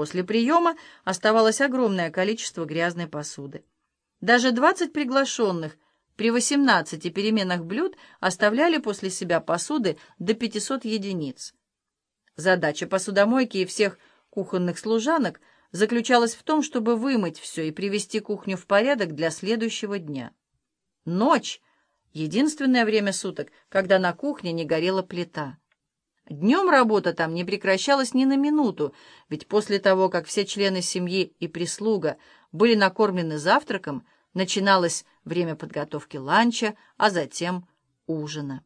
После приема оставалось огромное количество грязной посуды. Даже 20 приглашенных при 18 переменах блюд оставляли после себя посуды до 500 единиц. Задача посудомойки и всех кухонных служанок заключалась в том, чтобы вымыть все и привести кухню в порядок для следующего дня. Ночь — единственное время суток, когда на кухне не горела плита. Днем работа там не прекращалась ни на минуту, ведь после того, как все члены семьи и прислуга были накормлены завтраком, начиналось время подготовки ланча, а затем ужина.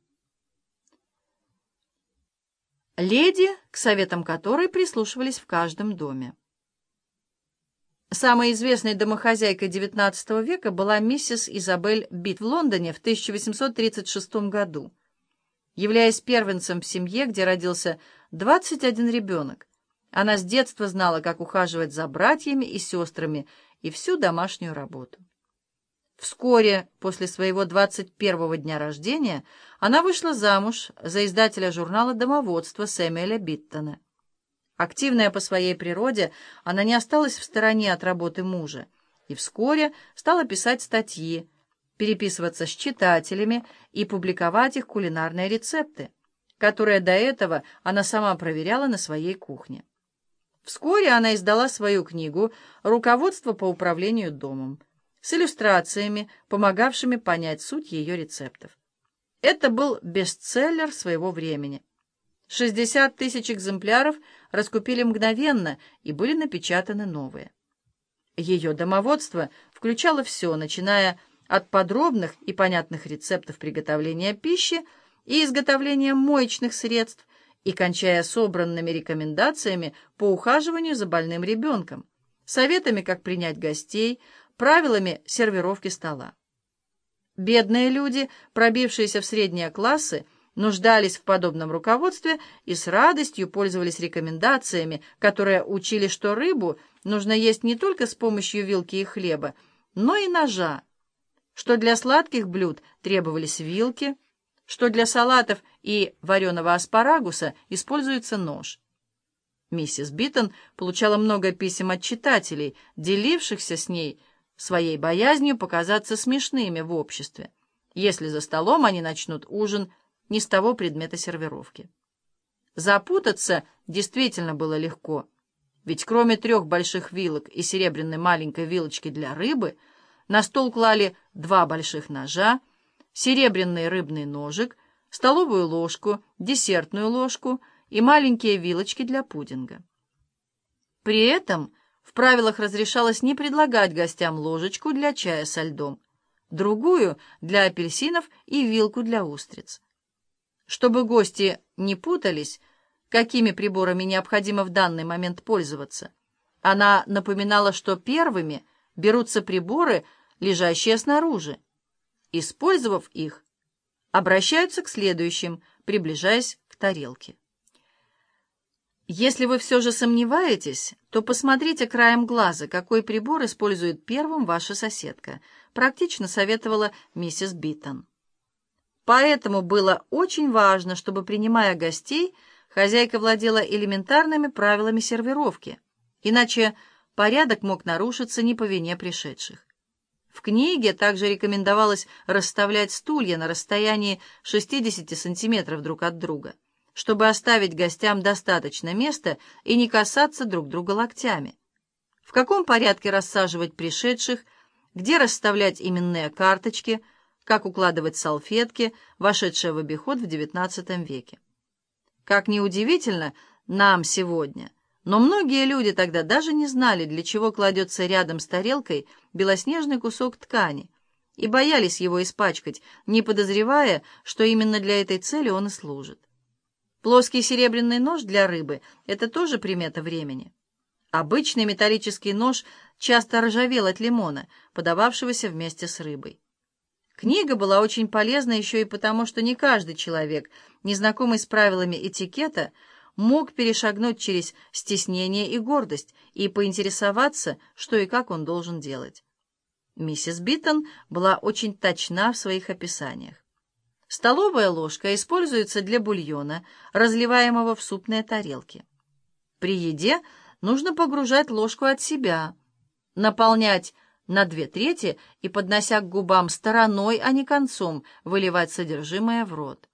Леди, к советам которой прислушивались в каждом доме. Самой известной домохозяйкой XIX века была миссис Изабель Бит в Лондоне в 1836 году являясь первенцем в семье, где родился 21 ребенок. Она с детства знала, как ухаживать за братьями и сестрами и всю домашнюю работу. Вскоре после своего 21-го дня рождения она вышла замуж за издателя журнала «Домоводство» Сэмюэля Биттона. Активная по своей природе, она не осталась в стороне от работы мужа и вскоре стала писать статьи, переписываться с читателями и публиковать их кулинарные рецепты, которые до этого она сама проверяла на своей кухне. Вскоре она издала свою книгу «Руководство по управлению домом» с иллюстрациями, помогавшими понять суть ее рецептов. Это был бестселлер своего времени. 60 тысяч экземпляров раскупили мгновенно и были напечатаны новые. Ее домоводство включало все, начиная от подробных и понятных рецептов приготовления пищи и изготовления моечных средств и кончая собранными рекомендациями по ухаживанию за больным ребенком, советами, как принять гостей, правилами сервировки стола. Бедные люди, пробившиеся в средние классы, нуждались в подобном руководстве и с радостью пользовались рекомендациями, которые учили, что рыбу нужно есть не только с помощью вилки и хлеба, но и ножа, что для сладких блюд требовались вилки, что для салатов и вареного аспарагуса используется нож. Миссис Биттон получала много писем от читателей, делившихся с ней своей боязнью показаться смешными в обществе, если за столом они начнут ужин не с того предмета сервировки. Запутаться действительно было легко, ведь кроме трех больших вилок и серебряной маленькой вилочки для рыбы — на стол клали два больших ножа, серебряный рыбный ножик, столовую ложку, десертную ложку и маленькие вилочки для пудинга. При этом в правилах разрешалось не предлагать гостям ложечку для чая со льдом, другую для апельсинов и вилку для устриц. Чтобы гости не путались, какими приборами необходимо в данный момент пользоваться, она напоминала, что первыми – берутся приборы, лежащие снаружи. Использовав их, обращаются к следующим, приближаясь к тарелке. Если вы все же сомневаетесь, то посмотрите краем глаза, какой прибор использует первым ваша соседка, практично советовала миссис Биттон. Поэтому было очень важно, чтобы, принимая гостей, хозяйка владела элементарными правилами сервировки, иначе порядок мог нарушиться не по вине пришедших. В книге также рекомендовалось расставлять стулья на расстоянии 60 сантиметров друг от друга, чтобы оставить гостям достаточно места и не касаться друг друга локтями. В каком порядке рассаживать пришедших, где расставлять именные карточки, как укладывать салфетки, вошедшие в обиход в XIX веке. Как ни удивительно, нам сегодня – но многие люди тогда даже не знали, для чего кладется рядом с тарелкой белоснежный кусок ткани, и боялись его испачкать, не подозревая, что именно для этой цели он и служит. Плоский серебряный нож для рыбы — это тоже примета времени. Обычный металлический нож часто ржавел от лимона, подававшегося вместе с рыбой. Книга была очень полезна еще и потому, что не каждый человек, незнакомый с правилами этикета, мог перешагнуть через стеснение и гордость и поинтересоваться, что и как он должен делать. Миссис Биттон была очень точна в своих описаниях. Столовая ложка используется для бульона, разливаемого в супные тарелки. При еде нужно погружать ложку от себя, наполнять на две трети и, поднося к губам стороной, а не концом, выливать содержимое в рот.